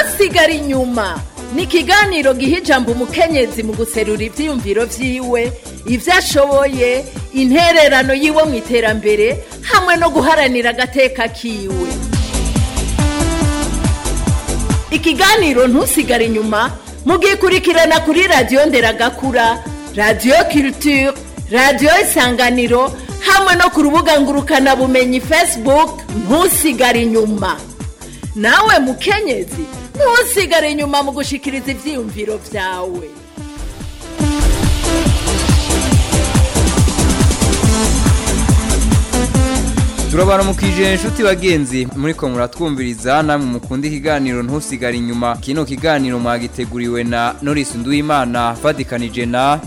asigara inyuma ni ikiganiro giha ijambo umukenyezi mu guserura ibyiyumviro byiwe ibyo ashoboye intererano yiwe mu iterambere hamwe no guharanira agateka kiwe ikiganiro ntusigare inyuma mugikurikirana kuri radiyo nderagakura radiyo kiritire radiyo isanganiro hamwe no ku rubuga ngurukanabumenyi fesibuke ntusigare inyuma nawe mukenyezi ntusigare inyuma mu gushikiriza ibyiyumviro byawe turabana mukijana inshuti bagenzi muri ko muratwumviriza namwe mukunda ikiganiro ntusigare inyuma kino kiganiro mwagiteguriwe na norisi nduwimana vatikanije na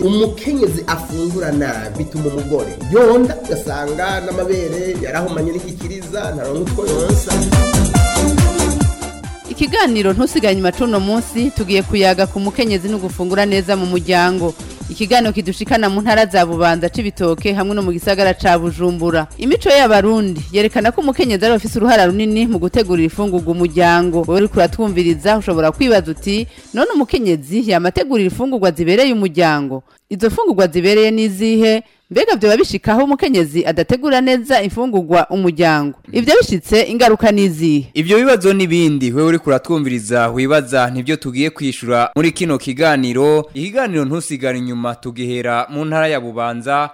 umukenyezi afungura nabi bituma umugore yonda ugasanga n'amabere yarahumanye n'igikiriza ntaronka yonsa ikiganiro ntusiganye amacuno munsi tugiye kuyaga ku mukenyezi no gufungura neza mu muryango ikiganiro kidushikana mu ntara za bubanza cy’ibitoke hamwe no mu gisagara ca bujumbura imico y'abarundi yerekana ko umukenyezi ari afise uruhara runini mu gutegurira ifungurwa umuryango wowe uriko uratwumviriza ushobora kwibaza uti none umukenyezi yamategurira ifungurwa zibereye umuryango izo fungurwa zibereye n'izihe mbega byaba bishikaho umukenyezi adategura neza imfungugwa umuryango ibyo bishitse ingaruka n'izihe ibyo bibazo n'ibindi wewe uri kuratwumviriza wibaza nibyo tugiye kwishyura muri kino kiganiro ikiganiro ntusigare inyuma tugihera mu ntara ya bubanza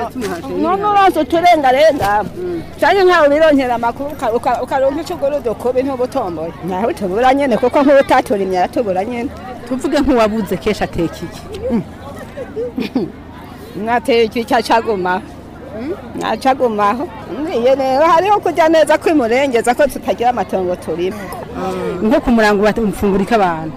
ah, tumuhaje none uronse uturengarenga mm. cyane nkawe ubironkera amakuru ukaronka icyo ugorode kubi ntubutomboye nawe tubura nyene kuko nk'ubutaturimye aratubura nyene tuvuge nk'uwabuze kenshi atekeye mwateye mm. iki cyacagumaho ntacagumaho iyo hariho kujya neza kw'imurengeza ko tutagira amatongo turimo nko ku murango bafungurika abantu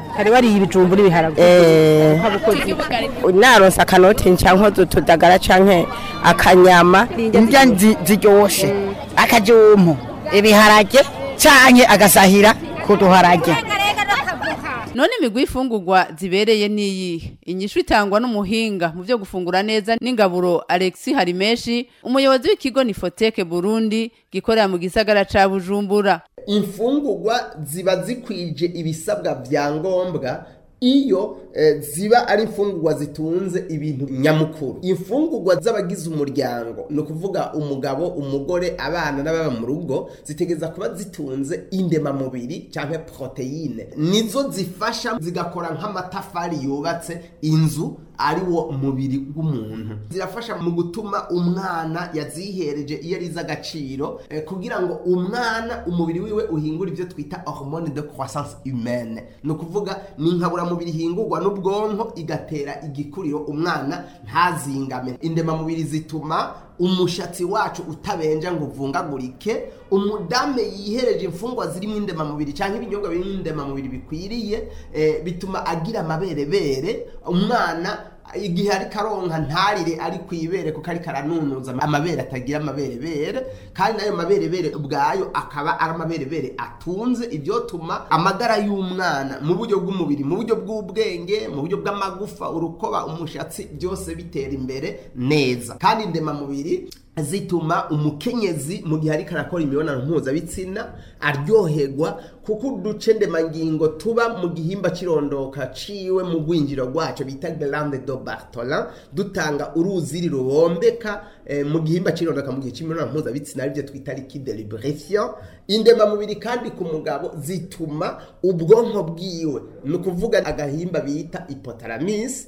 hari wariye ibijumbu n'ibiharagwa eh. naronse akanoti cyangwa utudagara cyangwa akanyama indya ziryoshe mm. akajumbu ibiharage cyangwa agasahira kuduharage none imigwi y'imfungurwa zibereye n'iyihe inyishu itangwa n'umuhinga mu byo gufungura neza n'ingaburo alexi harimeshi umuyobozi w'ikigo nifoteke burundi gikorera mu gisagara ca bujumbura imfungurwa ziba zikwije ibisabwa bya ngombwa iyo eh, ziba ari imfungurwa zitunze ibintu nyamukuru imfungurwa z'abagize umuryango ni ukuvuga umugabo umugore abana n'ababa mu rugo zitegereza kuba zitunze indemamubiri cyangwa poroteyine nizo zifasha zigakora nk'amatafari yubatse inzu ari wo mubiri w'umuntu mm-hmm. zirafasha mu gutuma umwana yazihereje iyo ari iz'agaciro eh, kugira ngo umwana umubiri wiwe uhingure ibyo twita hormone de croissance humaine ni ukuvuga ni inkaburamubiri ihingurwa n'ubwonko igatera igikuriro umwana ntazingame indemamubiri zituma umushatsi wacu utabenja ngo uvungagurike umudame yihereje imfungwa zirimo indemamubiri cyangwa ibinyobwa birimo indemamubiri bikwiriye eh, bituma agira amaberebere umwana igihe ariko Karonka ntarire ari ku ibere kuko ariko aranunuza amabere atagira amaberebere kandi nayo maberebere ubwayo akaba ari amaberebere atunze ibyotuma amagara y'umwana mu buryo bw'umubiri mu buryo bw'ubwenge mu buryo bw'amagufa urukoba umushatsi byose bitera imbere neza kandi indemamubiri zituma umukenyezi mu gihe ariko arakora imibonano mpuzabitsina aryoherwa kuko uduce ndemangingo tuba mu gihimba kirondoka ciwe mu gwinjiro rwacu bita grande do bartolin dutanga uruziri rubombeka eh, mu gihimba kirondoka mu gihe cy'imibonano mpuzabitsina aribyo twita liquide liberation indemamubiri kandi ku mugabo zituma ubwonko bwiwe ni ukuvuga agahimba bita hypothalamus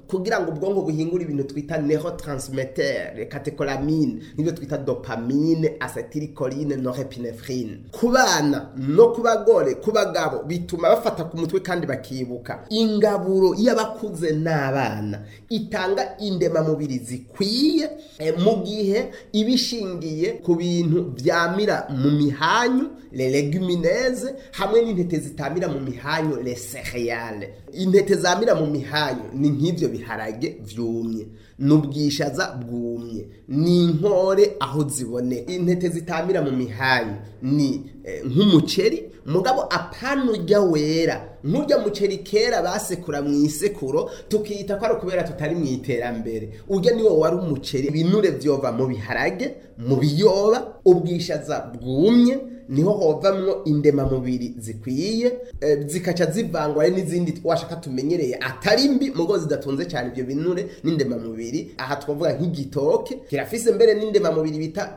kugira ngo ubwonko buhingure ibintu twita neurotransmitter catecholamine nibyo twita dopamine acetylcholine norepinephrine ku bana no ku bagore ku bagabo bituma bafata ku mutwe kandi bakibuka ingaburo y'abakuze n'abana itanga indemamubiri zikwiye eh, mu gihe ibishingiye ku bintu byamira mu mihanyu legumineze hamwe n'intete zitamira mu mihanyu lesereyale intete zamira mu mihanyo ni nk'ibyo biharage byumye n'ubwishaza bwumye ni inkore aho zibone intete zitamira mu mihanyo ni Eh, nk'umuceri mugabo apanujya wera nk'ujya muceri kera basekura mu isekuro tukiyita ko ari ukubera tutari mu iterambere ujya niwo wari umuceri ibinure byova mu biharage mu biyoba ubwishaza bwumye niho hovamwo indemamubiri zikwiye eh, zikaca zivangwa n'izindi twashaka tumenyereye atari mbi mugo zidatunze cyane ibyo binure n'indemamubiri aha twavuga nk'igitoke kirafise mbere n'indemamubiri bita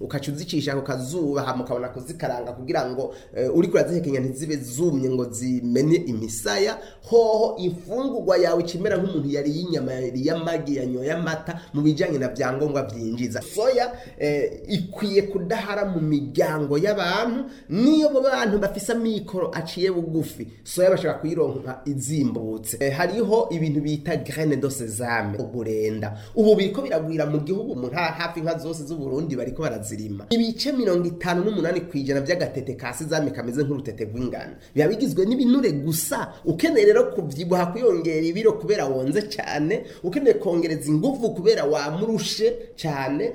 ukaca uzicisha ku kazuba hanyuma ukabona kuzikaranga kugira ngo eh, uri kurazihekenya ntizibe zumye ngo zimene imisaya hoho imfungurwa yawe ikimera nk'umuntu yariye inyama yariye amagi yanyoye amata mu bijyanye na byangombwa byinshi yinjiza soya eh, ikwiye kudahara mu miryango y'abantu niyo mu bantu bafise amikoro aciye bugufi soya bashobora kuyironka izimbutse eh, hariho ibintu bita grene do sesame uburenda ubu biriko biragwira mu gihugu mu hafi inka zose z'uburundi bariko barazirima ibice mirongo itanu n'umunani ku ijana by'agatete ka sesame kameze nk'urutete rw'ingano biba bigizwe n'ibinure gusa ukeneye rero kuvyibuha kuyongera ibiro kubera wonze cyane ukeneye kongereza ingufu kubera wamurushe cyane cyane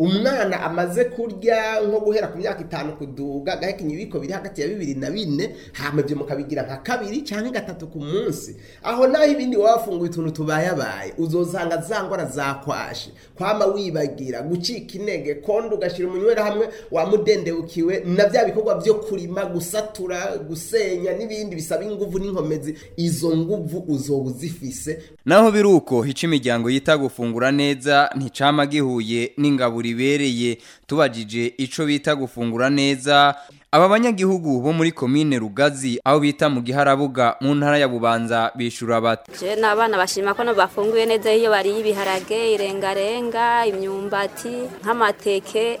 umwana amaze kurya nko guhera ku myaka itanu kuduga agahekenya ibiko biri hagati ya bibiri na bine hama ibyo mukabigira nka kabiri cyangwa gatatu ku munsi aho naho ibindi waba wafunguye utuntu tubayabaye uzosanga za ngwara zakwashe kwama wibagira gucika intege kondo ugashyira umunywera hamwe wamudendeukiwe na bya bikorwa byo kurima gusatura gusenya n'ibindi bisaba ingufu n'inkomezi izo nguvu uzoba naho biri uko hica imiryango yita gufungura neza nticama gihuye n'ingaburiro ribereye tubajije ico bita gufungura neza aba banyagihugu bo muri komine rugazi aho bita mu giharabuga mu ntara ya bubanza bishura bata je n'abana bashima ko bafunguye neza iyo bariye ibiharage irengarenga imyumbati nk'amateke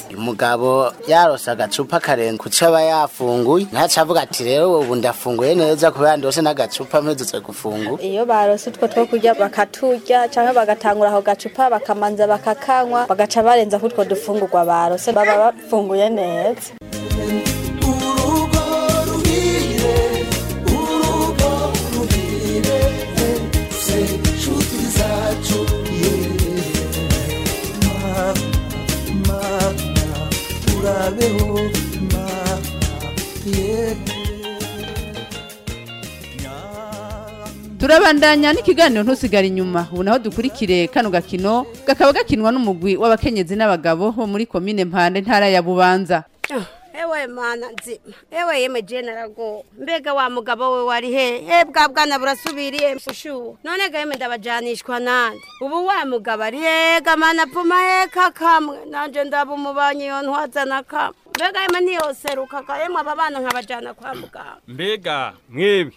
umugabo yarose agacupa karenga kuko aba yafunguye ntaca avuga ati rero ubu ndafunguye neza kubera ndose n'agacupa mpedutse gufungura iyo barose utwo two kurya bakaturya cyangwa bagatangura aho gacupa bakamanza bakakanywa bagaca barenza kutwo dufungurwa barose baba bafunguye neza turabandanya n'ikiganiro ntusigare inyuma ubu naho dukurikire kano gakino kakaba gakinwa n'umugwi w'abakenyezi n'abagabo bo muri komine mpande ntara ya bubanza ah, ewe mana nzima ewe yeme jenerago mbega wa mugabo we wari he he eh, bwa bwana burasubiriye mushu none ga yeme ndabajanishwa nande ubu wa mugabo ari he gamana puma he kakamwe nanje ndabumubanyi yo ntwazana kamwe mbega yemwe niyoseruka ka yemwe aba bana nkabajyana kwa muganga mbega mwebwe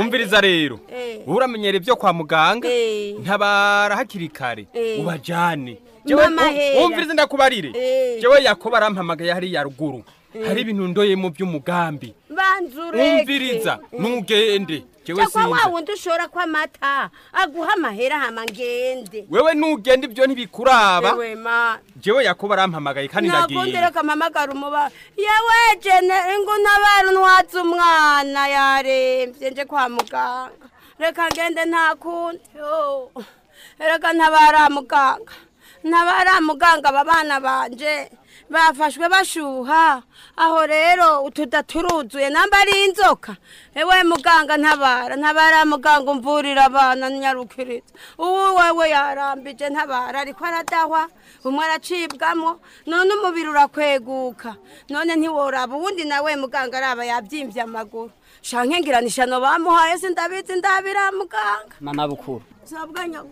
umviriza rero uramenyera ibyo kwa muganga ntabara hakiri kare ubajyane wumviriza um- ndakubarire jewe yakobo arampamagaye hariya ruguru hari ibintu ndoye mu by'umugambi umviriza ntugende cyangwa wa wundi ushora ko amata aguha amahera hama ngende wewe nugenda ibyo ntibikuraba jewe yakuba arampamagaye kandi ndagiye ntabwo ndereka mpamagara umuba yewe jene ngo nabara ntwatse umwana yarembye nje kwa muganga reka ngende ntakundi reka ntabara muganga ntabara muganga aba bana banje bafashwe bashuha aho rero utuda namba ari inzoka ewe muganga ntabara ntabara muganga umvurira abana nyarukiriza ubu wewe yarambije ntabara ariko aradahwa umwe aracibwamo none umubiri urakweguka none ntiworaba ubundi nawe muganga araba yabyimbye amaguru shanke ngiranisha no bamuhaye sindabizi ndabira muganga mama bukuru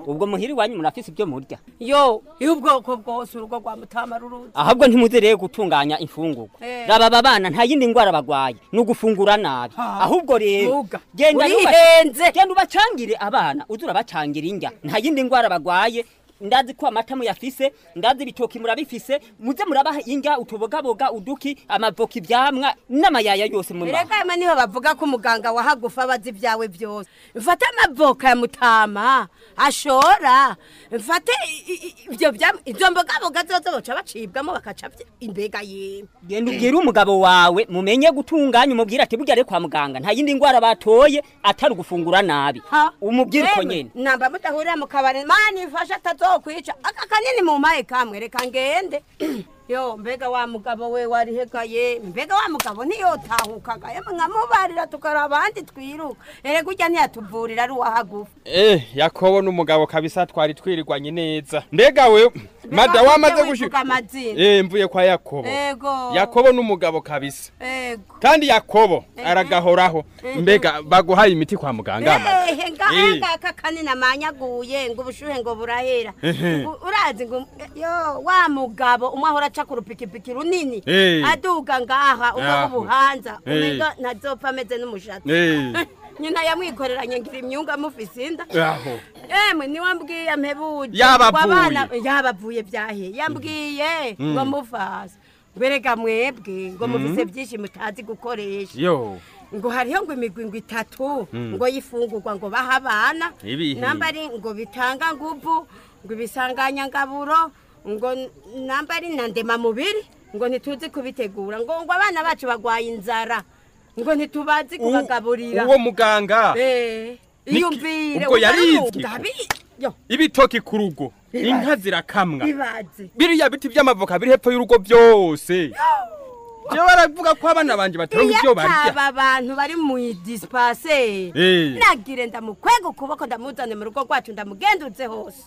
ubwo muhira iwanyu murafise ibyo murya yo iyo ubwoko bwose urugo rwa mutama ruruzi ahubwo ntimuzereye gutunganya imfungurwa eh. raba aba bana nta yindi ndwara bagwaye ni ugufungura nabi ahubwo rero genda ubacangire abana uza bacangira injya nta yindi ndwara bagwaye ndazi ko amata muyafise ndazi ibitoki murabifise muze murabaha inga utubogaboga uduki amavoka ibyamwa n'amayaya yose mu reka niho bavuga ko umuganga wahagufa abazi ibyawe byose mfate amavoka ya mutama ashora mfate ivyo izo mbogaboga zozo boca bacibwamo bakaca imbega yemwe genda ubwire umugabo wawe mumenye gutunganya umubwire ati burya kwa muganga nta yindi ndwara batoye atari gufungura nabi umubwire uko nyene namba mudahurira mu kabari mani mfasha atazo ko kwica aka kanini mu mayi kamwe reka ngende yo mbega wa mugabo we warihekaye mbega wa mugabo ntiyotahukaga yamwe nkamubarira tukaraba abandi twiruka erega ujya ntiyatuvurira ari uwahagufa eh yakobo n'umugabo kabisa twari twirirwanye neza mbega we mada wamaze gushika eh mvuye kwa yakobo yego yakobo n'umugabo kabisa yego kandi yakobo eh, eh. aragahoraho eh, mbega baguhaye imiti kwa muganga amaze eh nganga namanyaguye ngo ubushuhe ngo burahera urazi ngo yo wa mugabo umwe ahora aca ku rupikipiki runini aduga ngaha umwe w'ubuhanza ntazopfa ameze n'umushatsi nyina yamwikoreranye ngira imyunga amufise inda emwe eh, niwe mbwiye ampebuje yabavuye byahe yambwiye mm. mm. ngo mufase berega mwebwe ngo mufise byinshi mm. mutazi gukoresha ngo hariho ngo imigwingo itatu ngo yifungurwa ngo bahe abana namba ngo bitanga ngubu ngo ngaburo, ngo nambari na mubiri ngo ntituzi kubitegura ngo ngo abana bacu barwaye inzara ngo ntitubazi kubagaburira uwo muganga yiyumvire eh, ubwo yarizwi ibitoki ku rugo inka zirakamwa biriya biti by'amavoka biri hepfo y'urugo byose je baravuga ko abana banje bataronka ibyo barya aba bantu bari mu dispensaire eh. nagire ndamukwega ukuboko ndamuzane mu rugo rwacu ndamugendutse hose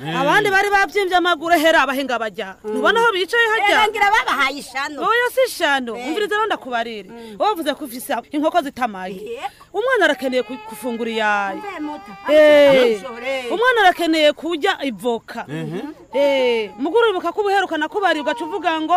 mm. abandi bari babyimbye amaguru hera abahinga bajya mm. ntubona aho bicaye hajya wowe si ishano umviriza rero ndakubarire mm. wavuze ko ufise inkoko zitamaye umwana arakeneye gufungura iyayi umwana arakeneye kujya ivoka mm-hmm. mugurubuka uribuka ko ubuheruka nakubarirwa aca uvuga ngo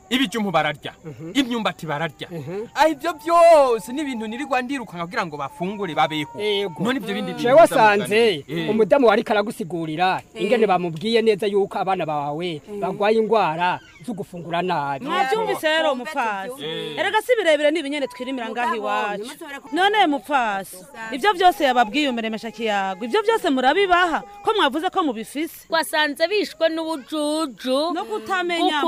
ibijumbu bararya mhm. imyumbati bararya mhm. ibyo byose ni ibintu nirirwa ndirukanka kugira ngo bafungure babeho none ibyo bindi bintu wasanze eh. umudamu wari karagusigurira eh. ingene bamubwiye neza yuko abana bawe eh. barwaye indwara zo gufungura nabi mwabyumvise rero mupfasi erega si birebire ni ibinyene twirimira ngaho iwacu none mupfasi ibyo byose yababwiye umeremesha kiyago ibyo byose murabibaha ko mwavuze ko mubifise wasanze bishwe n'ubujuju no kutamenya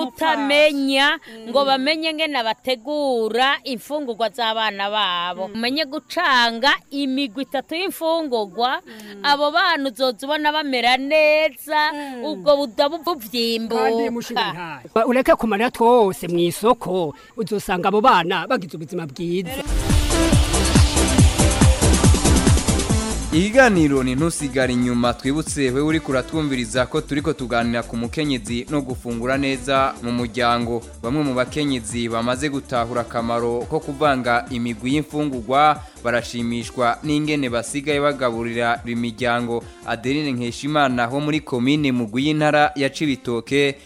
Mm. ngo bamenye ngena bategura imfungugwa z'abana babo umenye mm. gucanga imigwi itatu y'imfungurwa mm. abo bana uzoza ubona bamera neza ubwo budabu byimbuka ureke kumara twose mu isoko uzosanga abo bana bagize ubuzima bwiza ikiganiro ni ntusigare inyuma twibutse we uri kuratwumviriza ko turi ko tuganira ku mukenyezi no gufungura neza mu muryango bamwe mu bakenyezi bamaze gutahura akamaro ko kuvanga imigwi y'imfungugwa barashimishwa n'ingene basigaye bagaburira imiryango adeline nkeshimana ho muri komine mugwi y'intara ya cibitoke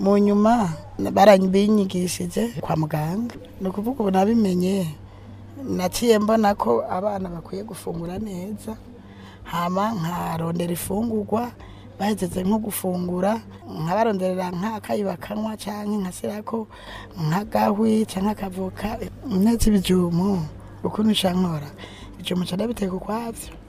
mu nyuma binyigishije kwa muganga ni ukuvuga ubu nabimenye naciye mbona ko abana bakwiye gufungura neza hama nkarondera ifungurwa bahetse nko gufungura nkabaronderera nk'akayi bakanywa cyangwa nkasirako nk'agahwi cyangwa akavoka ndetse ibijumu ukuntu nshankora ibijumu cyane biteka ukwabyo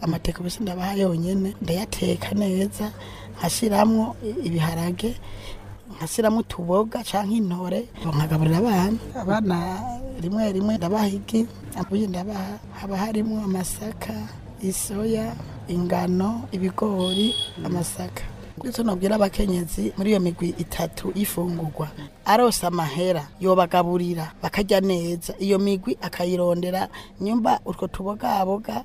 amateka bisi ndabaha yonyene ndayateka neza nkashiramwo ibiharage nkashyiramo utuboga cyangwa intore nkagaburira abana abana rimwe rimwe ndabaha igi ndabaha haba harimo amasaka isoya ingano ibigori amasaka ndetse nubwira abakenyezi muri iyo migwi itatu y'ifungurwa arose amahera yobagaburira bakarya neza iyo migwi akayirondera nyumba utwo tubogaboga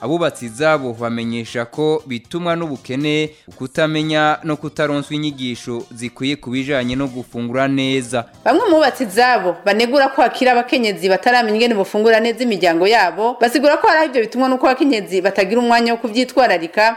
abubatsi izabo bamenyesha ko bitumwa n'ubukene kutamenya no kutaronswa inyigisho zikwiye ku bijyanye no gufungura neza bamwe mu bubatsi izabo banegura ko hakiri abakenyezi bataramenya ingene bafungura neza imiryango yabo basigura ko hari ibyo bitumwa n'uko abakenyezi batagira umwanya wo kubyitwararika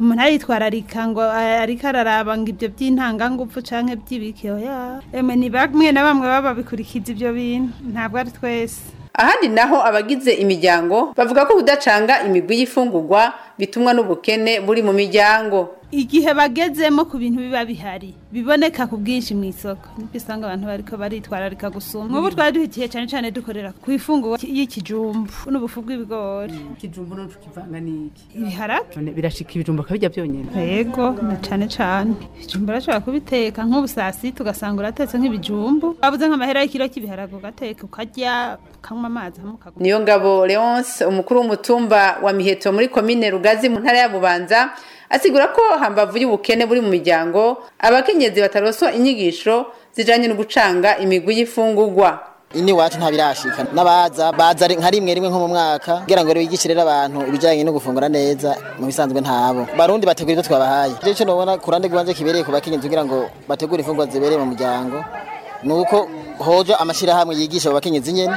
umuntu aritwararika ngo eh, ariko araraba ngo ibyo by'intangangufu cyangwa by'ibikeho ya emeni bamwe na bamwe baba babikurikiza ibyo bintu ntabwo ari twese ahandi naho abagize imiryango bavuga ko kudacanga imigwi y’ifungugwa bitumwa n'ubukene buri mu miryango igihe bagezemo ku bintu biba bihari biboneka ku bwinshi mu isoko nibwo usanga abantu bariko baritwararika gusumba nk'ubu twari duhikiye cyane cyane dukorera ku ifunguro y'ikijumbu mm, n'ubufu bw'ibigori ikijumbu no tukivanga n'iki ibiharage birashika ibijumbu akabijya byonyine yego na cyane cyane ibijumbu urashobora kubiteka nk’ubusasi saa sita ugasanga uratetse nk'ibijumbu wabuze nk'amahera y'ikiro cy'ibiharage ugateka ukarya ukanywa amazi hamwe niyo ngabo leonce umukuru w'umutumba wa miheto muri komine rugazi mu ntara ya asigura ko hambavu y'ubukene buri mu miryango abakenyezi bataroswa inyigisho zijyanye no gucanga imigwi y’ifungugwa. ini wacu ntabirashika nabaza baza nka rimwe rimwe nko mu mwaka kugira ngo bigishe abantu ibijyanye no gufungura neza mu bisanzwe ntabo barundi bategura ibyo twabahaye rero cyo nubona kurande gwanze kibereye kubakenyezi kugira ngo bategure ifunguro zibereye mu muryango nuko hoje amashira hamwe yigisha abakenyezi nyene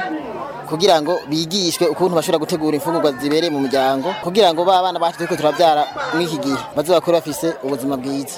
kugira ngo bigishwe ukuntu bashobora gutegura imfungurwa zibereye mu muryango kugira ngo ba bana bacu turiko turabyara mw'iki gihe bazobakore bafise ubuzima bwiza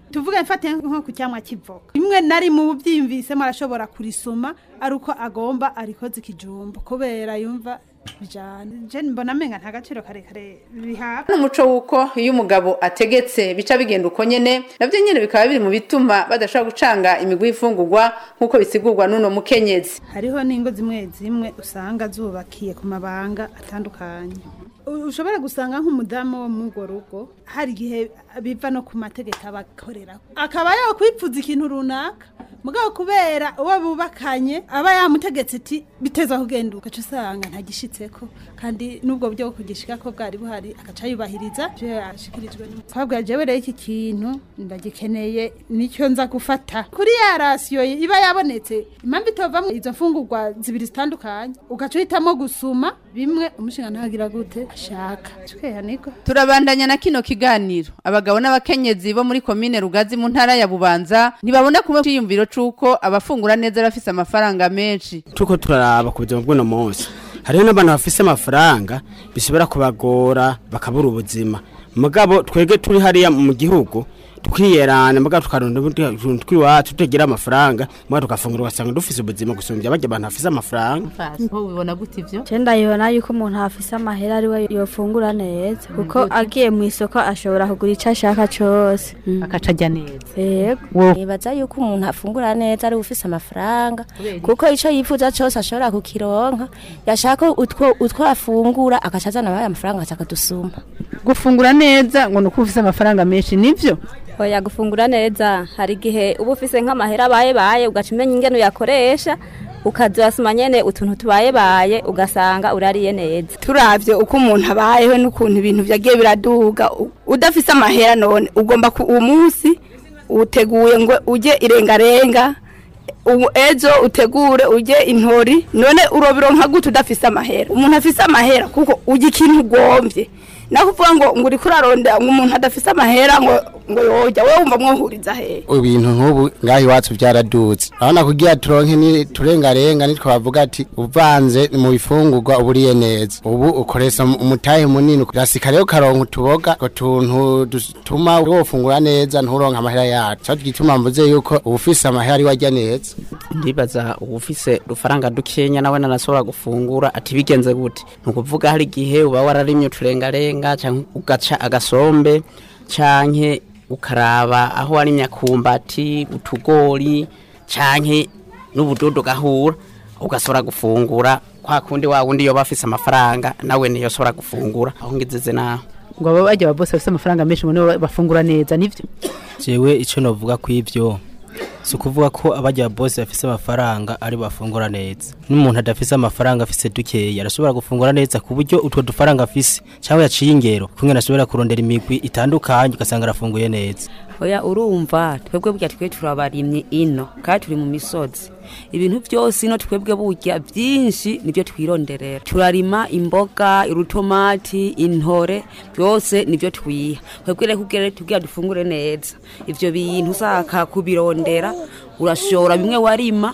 tuvuge mfate nko ku cyamwa kivoka rimwe na rimwe ubu byiyumvisemo arashobora kurisoma ari uko agomba arikoze ikijumba kubera yumva mbona amenyo nta gaciro karekare bihabwa n'umuco w'uko iyo umugabo ategetse bica bigenda uko nyine nabyo nyine bikaba biri mu bituma badashobora gucanga imigwi y'imfungurwa nk'uko bisigurwa n'uno mukenyezi hariho n'ingo zimwe zimwe usanga zubakiye ku mabanga atandukanye ushobora gusanga nk'umudamu wo muri rugo hari igihe biva no ku mategeko abakorera akaba yakwipfuza ikintu runaka mugabo kubera uwo bubakanye aba yamutegetse ati biteza kugenda ugaca usanga ko kandi n'ubwo buryo bwo kugishika ko bwari buhari agaca yubahiriza byo yashikirijwe n'umukobwa jewe rero iki kintu ndagikeneye nicyo nza gufata kuri ya rasiyo iba yabonetse impamvu itovamo izo mfungurwa zibiri zitandukanye ugaca uhitamo gusuma bimwe umushinga ntagira gute ashaka turabandanya na kino kiganiro abagabo abagabo n'abakenyezi bo muri komine rugazi mu ntara ya bubanza ntibabona kumwe cyiyumviro c'uko abafungura neza bafise amafaranga menshi tuko turaraba ku buzima bw'uno munsi hariho n'abantu bafise amafaranga bishobora kubagora bakabura ubuzima mugabo twege turi hariya mu gihugu tukiyerana mbaga tukaronda utuntu twiwacu tugira amafaranga mbaga tukafungura ugasanga dufise ubuzima gusumbya abajya abantu bafise amafaranga ubibona gute ivyo cenda yibona yuko umuntu hafise amahera ari we yofungura neza kuko agiye mu isoko ashobora kugura ico ashaka cyose mm. akaca ajya neza yego nibaza yuko umuntu afungura neza ari ufise amafaranga kuko icyo yifuza cyose ashobora kukironka yashaka utwo utwo afungura akacazana abaye amafaranga akadusuma gufungura neza ngo nuko ufise amafaranga menshi nibyo. oya gufungura neza hari igihe uba ufise nk'amahera abaye baye ugaca umenya ingene uyakoresha ukazasoma nyene utuntu tubaye baye ugasanga urariye neza turavye uko umuntu abayeho n'ukuntu ibintu byagiye biraduga udafise amahera none ugomba uwo munsi uteguye ngo ujye irengarenga ejo utegure ujye intori none urobironka gute udafise amahera umuntu afise amahera kuko ujya ikintu ugombye naho uvuga ngo ngo uri kurarondera ngo umuntu adafise amahera ngo ngo yojya wowe wumva mwohuriza hehe ibintu nk'ubu ngaho iwacu byaradutse urabona kugira turonke turengarenga ntitwavuga ati uvanze mu bifungurwa uburiye neza ubu ukoresha umutahe munini urasika rero ukaronka utuboga utwo tuntu dutuma wofungura neza nturonke amahera yacu cyo gituma mvuze yuko ubufise amahera ari wajya neza ndibaza ubufise udufaranga dukenya nawe nanasobora gufungura ati bigenze gute ni ukuvuga hari igihe uba wararimye uturengarenga ukarenga cyangwa ugaca agasombe cyangwa ukaraba aho ari imyakumbati utugori cyangwa n'ubudodo gahura ugasora gufungura kwa kundi wa wundi yoba afise amafaranga nawe niyo asora gufungura aho ngizeze naho ngo baba bajya bose bafite amafaranga menshi ngo bafungura neza nibyo jewe icyo navuga ku si ukuvuga ko abajya bose bafise amafaranga ari bafungura neza n'umuntu adafise amafaranga afise dukeya arashobora gufungura neza ku buryo utwo dufaranga afise cyangwa yaciye ingero kumwe ashobora kurondera imigwi itandukanye ugasanga arafunguye neza oya urumva twebwe burya twe turabarimye ino kandi turi mu misozi ibintu byose ino twebwe burya byinshi nibyo twironderera turarima imboga irutomati intore byose nibyo twiha twebwe rero kugira tubwira dufungure neza ibyo bintu usaka kubirondera urashobora bimwe warima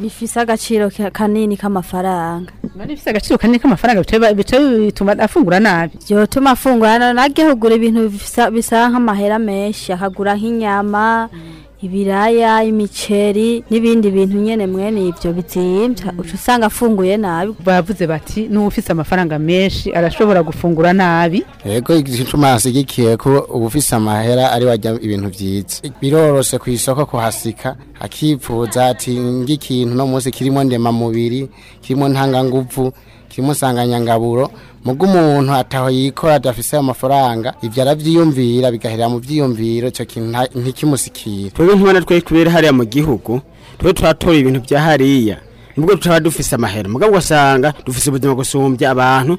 bifise agaciro kanini k'amafaranga bifise agaciro kanini k'amafaranga bituma afungura nabi byotuma afungura none kugura ibintu bisa nk'amahera menshi akagura nk'inyama mm. ibiraya imiceri n'ibindi bintu nyene mwene ivyo bizimvya usanga afunguye nabi bavuze bati n'uwufise amafaranga menshi arashobora gufungura nabi yego igituma hasigikiye ko uwufise amahera ari wajya ibintu vyiza biroroshe ku isoko kuhasika akifuza ati ng'ikintu no munsi kirimo ndema mubiri kirimo ntanga nguvu kirimo sanganyangaburo mubwo umuntu ataho yikora adafise amafaranga mafaranga ivyo aravyiyumvira bigahera mu vyiyumviro ico kintu ntikimusikira twebwe ntibona twari kubera hariya mu gihugu twe turatora ibintu bya hariya nubwo tutaba dufise amahera mugabo ugasanga dufise ubuzima gusumbya abantu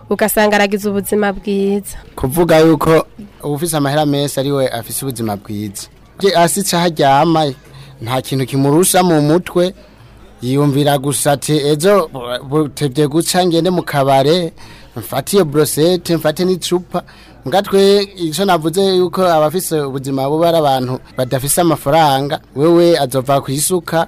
ugasanga aragize ubuzima bwiza kuvuga yuko ufise amahera menshi ariwe afise ubuzima bwiza hasi cyaharyama nta kintu kimurusha mu mutwe yiyumvira gusa ati ejo butebye guca ngende mu kabare mfatiye borosete mfate n'icupa mbwatwe icyo navuze yuko abafise ubuzima buba ari abantu badafise amafaranga wewe azova ku isuka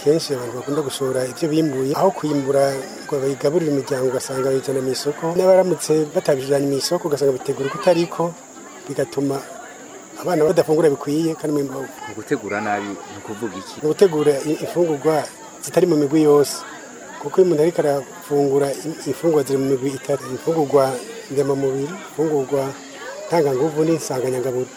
kenshi abantu bakunda gushora ibyo bimbuye aho kuyimbura ngo bayigaburire imiryango ugasanga bayijyana mu isoko n'abaramutse batabijyanye mu isoko ugasanga bitegura uko bigatuma abana badafungura bikwiye kandi mu imbaho gutegura nabi ni ukuvuga iki ni gutegura imfungurwa zitari mu migwi yose kuko iyo umuntu ariko arafungura imfungurwa ziri mu migwi itatu imfungurwa ndemamubiri imfungurwa ntanganguvu n'insanganyangaburo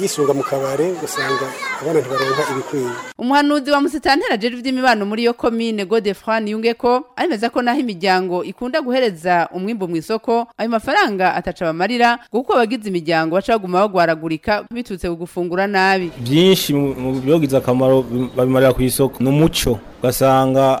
yisunga mu kabare usanga abana ntibaronka ibikwiye umuhanuzi wa musitantera jeje iby'imibano muri iyo komine godefran yunge ko ko naho imiryango ikunda guhereza umwimbo mu isoko ayo mafaranga ataca bamarira kuko abagize imiryango baca baguma bagwaragurika bitutse ku gufungura nabi byinshi mu byogize akamaro babimarira ku isoko ni umuco ugasanga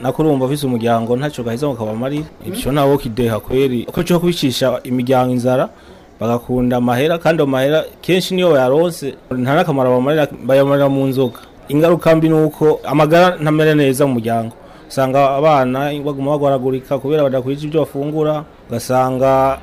nako urumva afise umuryango ntaco gaheza ngo kaba mari ibyo kideha kweri ko cyo kubicisha imiryango inzara bagakunda amahera kandi amahera kenshi niyo bayaronse nta nakamara bayamarira mu nzoga ingaruka mbi nuko amagara ntamere neza mu muryango usanga abana baguma bagwaragurika kubera badakwije ibyo bafungura ugasanga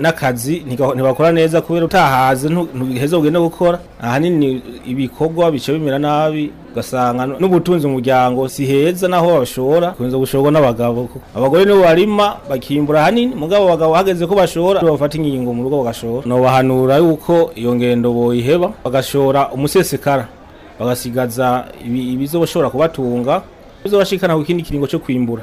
n'akazi ntibakora neza kubera utahaze ntuheze ugenda gukora ahanini ibikorwa bica bimera nabi ugasanga n'ubutunzi umuryango si heza naho bashobora kunze gushorwa n'abagabo abagore nibo barima bakimbura ahanini mugabo abagabo hageze ko bashora bafata inkingo mu rugo bagashora nobahanura yuko iyo ngendo boyiheba bagashora umusesekara bagasigaza ibizo ibizoboshobora kubatunga bashikana ku kindi kiringo cyo kwimbura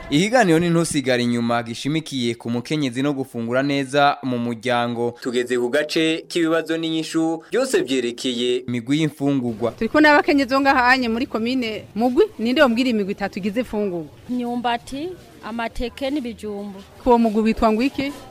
ihiganiro ni ntusigara inyuma gishimikiye ku mukenyezi no gufungura neza mu muryango tugeze ku gace k'ibibazo n'inyishu byose byerekeye imigwi y'imfungurwa turi kubona abakenyezi bo ngahanye muri komine mugwi ninde wambwira imigwi itatu igize imfungurwa imyumbati amateke n'ibijumbu Kuwo mugwi witwa ngo iki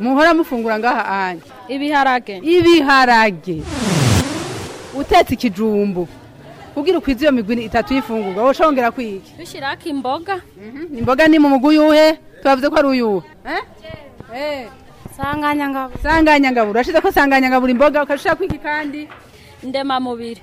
muhora mufungura ngaha ahandi ibiharage ibiharage utetse ikijumbu kugira ukwize iyo migwi itatu y'ifungurwa wowe ushobora kwiki dushyirako imboga mhm. imboga ni mu mugwi yuhe tubavuze ko ari uyuhe eh? eh. sanganyangabura urashize ko sanganyangabura imboga ukashaka kwiki kandi ndemamubiri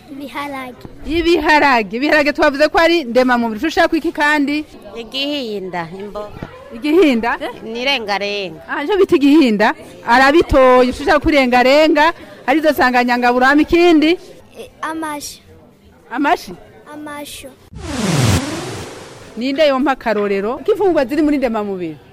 ibiharage ibiharage ibiharage twavuze ko ari ndemamubiri ushaka iki kandi igihinda imboga igihinda ni aha nicyo bita igihinda arabitoye ushaka kurengarenga arizo sanganyangaburame ikindi amashi eh, amashi amashu ninde yompa akarorero k'imfungwa ziri muri ndemamubiri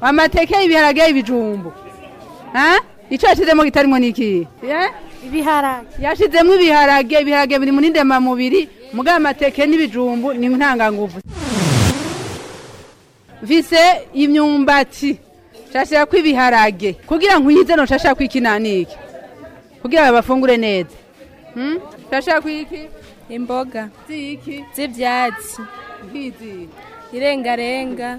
amateke ibiharage ibijumbu icyo yashyizemo kitarimo n'iki ibiharage yashizemo ibiharage ibiharage biri mu n'indemamubiri mugabo amateke n'ibijumbu ni intanganguvu Vise imyumbati nshashira ko ibiharage kugira ngo uyizane nshashira ko iki naniki kugira ngo bafungure neza hmm? nshashira ko iki imboga z'ibyatsi nk'izi irengarenga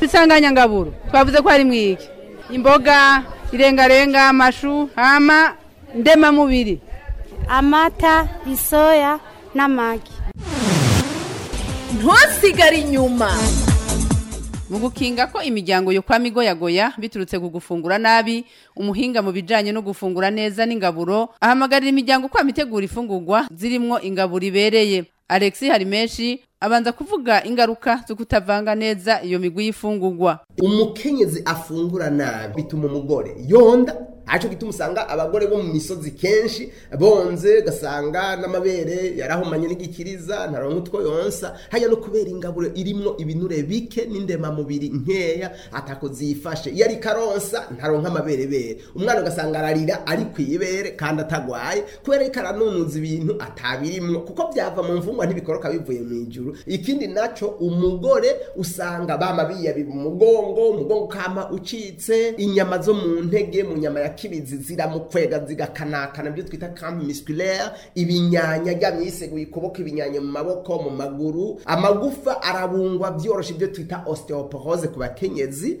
isanganyangaburo twavuze ko harimo iki imboga irengarenga amashu ama ndemamubiri amata isoya n'amagi ntusigare inyuma mu gukinga ko imiryango yo kwa migoyagoya biturutse ku gufungura nabi umuhinga mu bijyanye no gufungura neza n'ingaburo ahamagarira imiryango kwamitegura imfungurwa zirimo ingaburo ibereye Alexi hari abanza kuvuga ingaruka zo kutavanga neza iyo migwi y'ifungurwa umukenyezi afungura nabi bituma umugore yonda aco gituma usanga abagore bo mu misozi kenshi bonze gasanga n'amabere yarahumanye n'igikiriza ntaronka utwo yonsa haya no kubera ingaburo irimo ibinure bike n'indema mubiri nkeya atako zifashe yari karonsa ntaronka amabere bere umwana ugasanga ararira ari kwibere kandi atagwaye kubera ariko aranunuza ibintu atabirimwo kuko byava mu mfungwa ntibikoroka bivuye mu ijuru ikindi nacyo umugore usanga bama biyabiba umugongo umugongo kama ucitse inyama zo mu ntege mu nyama ya kibizi ziramukwega zikakanakana ibyo twita kampi misikirere ibinyanya aryamye yiseguye ukuboko ibinyanya mu maboko mu maguru amagufa arabungwa byoroshye ibyo twita osteoporose ku bakenyezi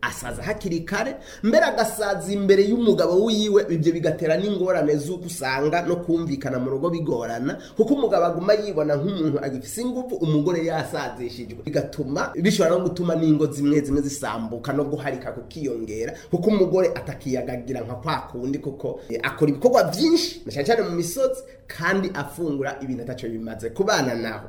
asaza hakiri kare mbere agasaza imbere y'umugabo wiwe ibyo bigatera n'ingorane z'uko usanga no kumvikana mu rugo bigorana kuko umugabo aguma yibona nk'umuntu agifise ingufu umugore yasazishijwe bigatuma bishobora no gutuma n'ingo zimwe zimwe zisambuka no guharika kukiyongera kuko umugore atakiyagagira nka kwa kundi kuko eh, akora ibikorwa byinshi cyane cyane mu misozi kandi afungura ibintu atacyo bimaze kubana naho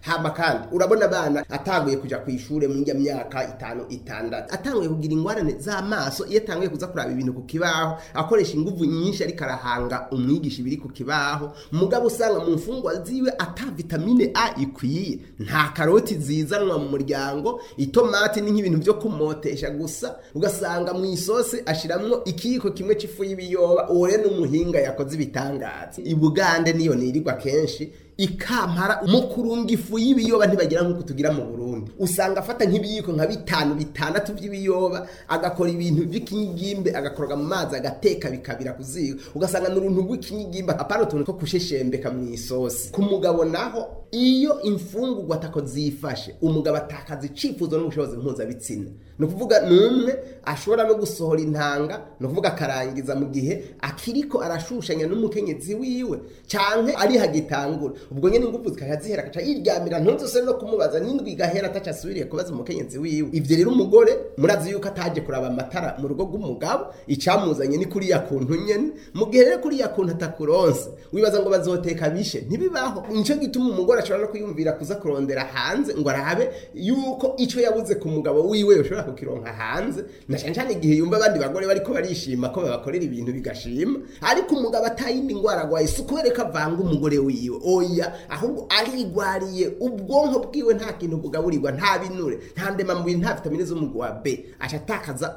hama kandi urabona abana atanguye kujya ku ishuri mu myaka itanu itandatu atanguye kugira ingorane z'amaso iyo atanguye kuza kuraba ibintu ku kibaho akoresha ingufu nyinshi ariko arahanga umwigisha ibiri ku kibaho mugabo usanga mu mfungwa ziwe ata vitamine a ikwiye nta karoti zizanwa mu muryango itomati ni nk'ibintu ibintu byo kumotesha gusa ugasanga mu isosi ashyiramo ikiyiko kimwe cy'ifu y'ibiyoba uwo rero n'umuhinga yakoze ibitangaza i bugande niyo nirirwa kenshi ikampara mu kurunga ifu y'ibiyoba ntibagira nk'uko tugira mu burundi usanga afata nk'ibiyiko nka bitanu bitandatu by'ibiyoba agakora ibintu by'ikinyigimbe agakoroga mu mazi agateka bikabira kuziga ugasanga ni uruntu rw'ikinyigimbe apana utuntu two kusheshembeka mu isosi ku mugabo naho iyo imfungugwa atako zifashe umugabo atakaza icifuzo n'ubushobozi mpuzabitsina ni ukuvuga ni umwe ashobora no gusohora intanga ni ukuvuga akarangiza mu gihe akiriko arashushanya n'umukenyezi wiwe cyangwa ari hagitangura ubwo nyine ingufu zikajya zihera agaca yiryamira ntunze no kumubaza n'indwi igahera ataca kubaza umukenyezi wiwe ibyo rero umugore murazi yuko ataje kuraba amatara mu rugo rw'umugabo icyamuzanye ni kuriya kuntu nyine mu gihe rero kuriya kuntu atakuronse wibaza ngo bazoteka bishe ntibibaho nicyo gituma umugore ashobora no kwiyumvira kuza kurondera hanze ngo arabe yuko icyo yabuze ku mugabo wiwe ushobora kukironka hanze na cyane cyane igihe yumva abandi bagore bariko barishima ko babakorera ibintu bigashima ariko umugabo atayindi ndwara arwaye si ukubereka avanga umugore wiwe oya oya ahubwo arigwariye ubwonko bwiwe nta kintu bugaburirwa nta binure nta ndemamubiri nta vitamine z'umugwi wa b aca atakaza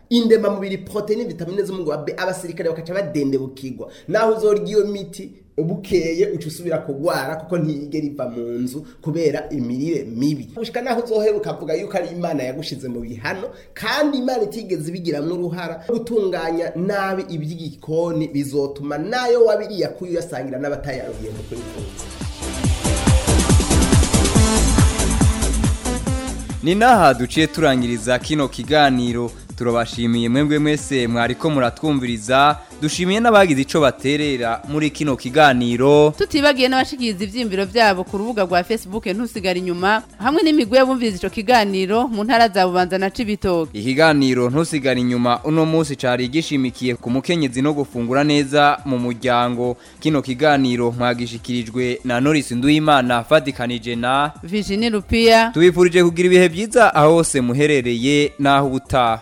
indemamubiri poroteyine vitamine zo mu bwoko abasirikare bakaca bukigwa, naho uzorya iyo miti bukeye uca usubira kugwara kuko ntiyigere iva mu nzu kubera imirire mibi gushika naho uzoheruka avuga yuko ari imana yagushize mu bihano kandi imana itigeze ibigiramo uruhara gutunganya nabi iby'igikoni bizotuma nayo wabiriya kuyo uyasangira n'abatayaruye mu kuri ni n'aha duciye turangiriza kino kiganiro turabashimiye mwebwe mwese mwariko muratwumviriza dushimiye n'abagize icyo baterera muri kino kiganiro tutibagiye n'abashikiriza ivyimviro byabo ku rubuga rwa Facebook ntusigara inyuma hamwe n'imigwe yabumviriza icyo kiganiro mu ntara za Bubanza na Cibitoke ikiganiro ntusigara inyuma uno munsi cari gishimikiye ku mukenyezi no gufungura neza mu muryango kino kiganiro mwagishikirijwe na Norris Nduimana fatikanije na Virginie Rupia tubifurije kugira ibihe byiza aho hose muherereye naho ubutaha